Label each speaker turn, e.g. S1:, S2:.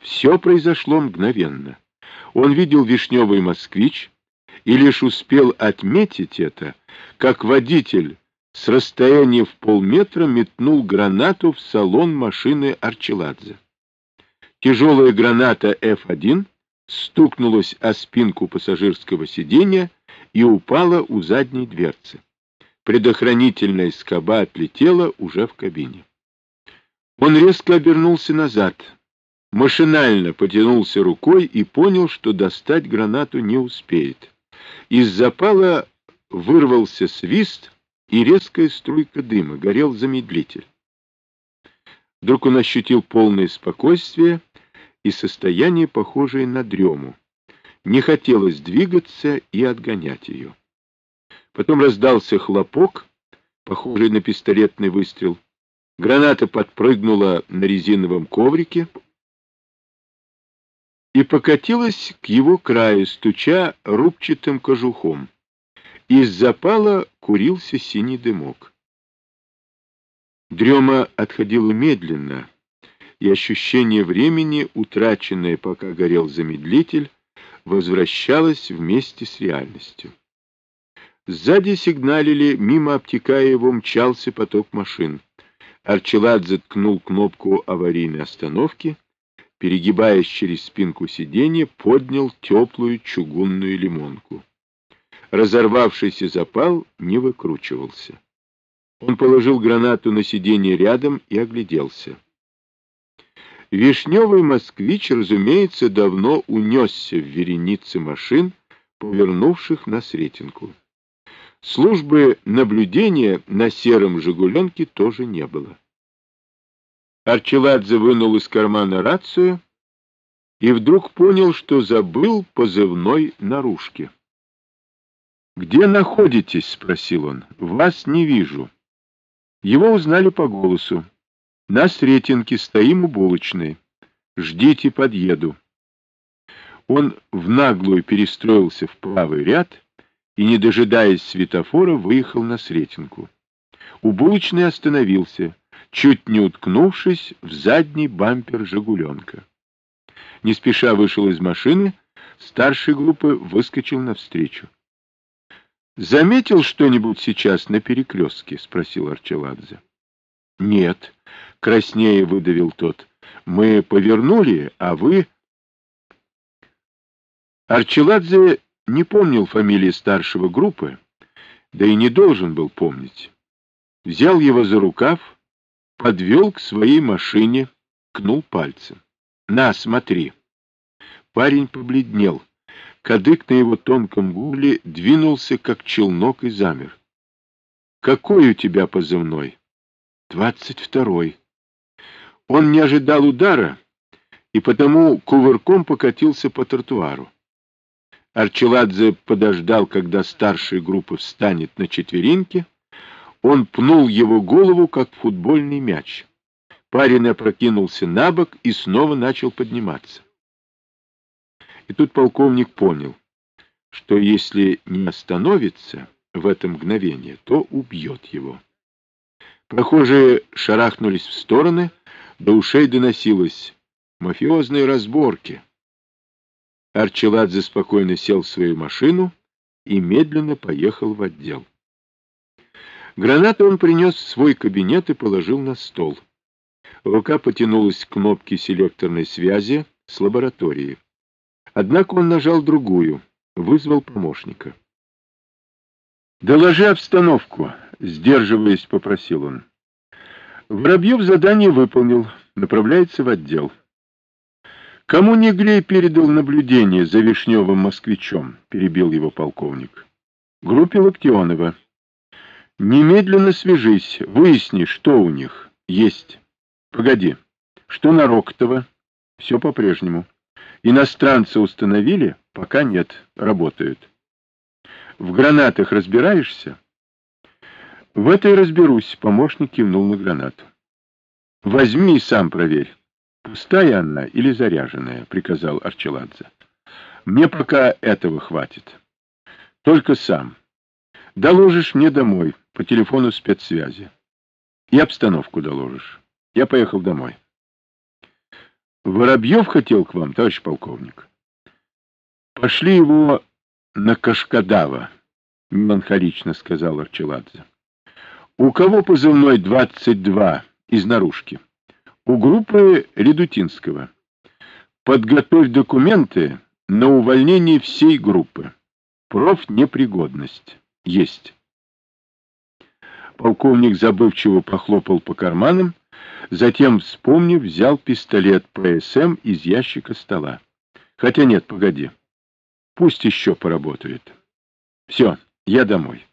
S1: Все произошло мгновенно. Он видел вишневый москвич и лишь успел отметить это, как водитель с расстояния в полметра метнул гранату в салон машины Арчеладзе. Тяжелая граната F1 стукнулась о спинку пассажирского сиденья и упала у задней дверцы. Предохранительная скоба отлетела уже в кабине. Он резко обернулся назад, машинально потянулся рукой и понял, что достать гранату не успеет. Из запала вырвался свист, и резкая струйка дыма, горел замедлитель. Вдруг он ощутил полное спокойствие и состояние, похожее на дрему. Не хотелось двигаться и отгонять ее. Потом раздался хлопок, похожий на пистолетный выстрел. Граната подпрыгнула на резиновом коврике и покатилась к его краю, стуча рубчатым кожухом. Из запала курился синий дымок. Дрема отходила медленно, и ощущение времени, утраченное, пока горел замедлитель, возвращалось вместе с реальностью. Сзади сигналили, мимо обтекая его мчался поток машин. Арчелад заткнул кнопку аварийной остановки, перегибаясь через спинку сиденья, поднял теплую чугунную лимонку. Разорвавшийся запал не выкручивался. Он положил гранату на сиденье рядом и огляделся. Вишневый москвич, разумеется, давно унесся в веренице машин, повернувших на Сретенку. Службы наблюдения на сером «Жигуленке» тоже не было. Арчеладзе вынул из кармана рацию и вдруг понял, что забыл позывной наружки. «Где находитесь?» — спросил он. «Вас не вижу». Его узнали по голосу. На Сретенке стоим у булочной. Ждите, подъеду. Он в наглую перестроился в правый ряд и, не дожидаясь светофора, выехал на Сретенку. У булочной остановился, чуть не уткнувшись в задний бампер «Жигуленка». Не спеша вышел из машины, старший группы выскочил навстречу. «Заметил что-нибудь сейчас на перекрестке?» — спросил Арчеладзе. «Нет», — краснее выдавил тот. «Мы повернули, а вы...» Арчеладзе не помнил фамилии старшего группы, да и не должен был помнить. Взял его за рукав, подвел к своей машине, кнул пальцем. «На, смотри!» Парень побледнел. Кадык на его тонком гуле двинулся, как челнок, и замер. «Какой у тебя позывной?» Двадцать второй. Он не ожидал удара и потому кувырком покатился по тротуару. Арчеладзе подождал, когда старшая группа встанет на четвереньки. Он пнул его голову, как футбольный мяч. Парень опрокинулся на бок и снова начал подниматься. И тут полковник понял, что если не остановится в это мгновение, то убьет его. Прохожие шарахнулись в стороны, до ушей доносилось мафиозные разборки. Арчеладзе спокойно сел в свою машину и медленно поехал в отдел. Гранату он принес в свой кабинет и положил на стол. Рука потянулась к кнопке селекторной связи с лабораторией. Однако он нажал другую, вызвал помощника. «Доложи обстановку», — сдерживаясь, попросил он. Воробьев задание выполнил, направляется в отдел. «Кому Неглей передал наблюдение за Вишневым москвичом?» — перебил его полковник. «Группе Локтионова. Немедленно свяжись, выясни, что у них есть. Погоди, что на Рокотова? Все по-прежнему. Иностранцы установили? Пока нет, работают. В гранатах разбираешься? В этой разберусь, помощник кивнул на гранату. Возьми и сам проверь. Пустая она или заряженная, приказал Арчеладзе. Мне пока этого хватит. Только сам. Доложишь мне домой, по телефону спецсвязи. И обстановку доложишь. Я поехал домой. Воробьев хотел к вам, товарищ полковник. Пошли его на Кашкадава, меланхолично сказал Арчеладзе. У кого позывной 22 из наружки? У группы Редутинского. Подготовь документы на увольнение всей группы. Профнепригодность. Есть. Полковник забывчиво похлопал по карманам, затем, вспомнив, взял пистолет ПСМ из ящика стола. Хотя нет, погоди. Пусть еще поработает. Все, я домой.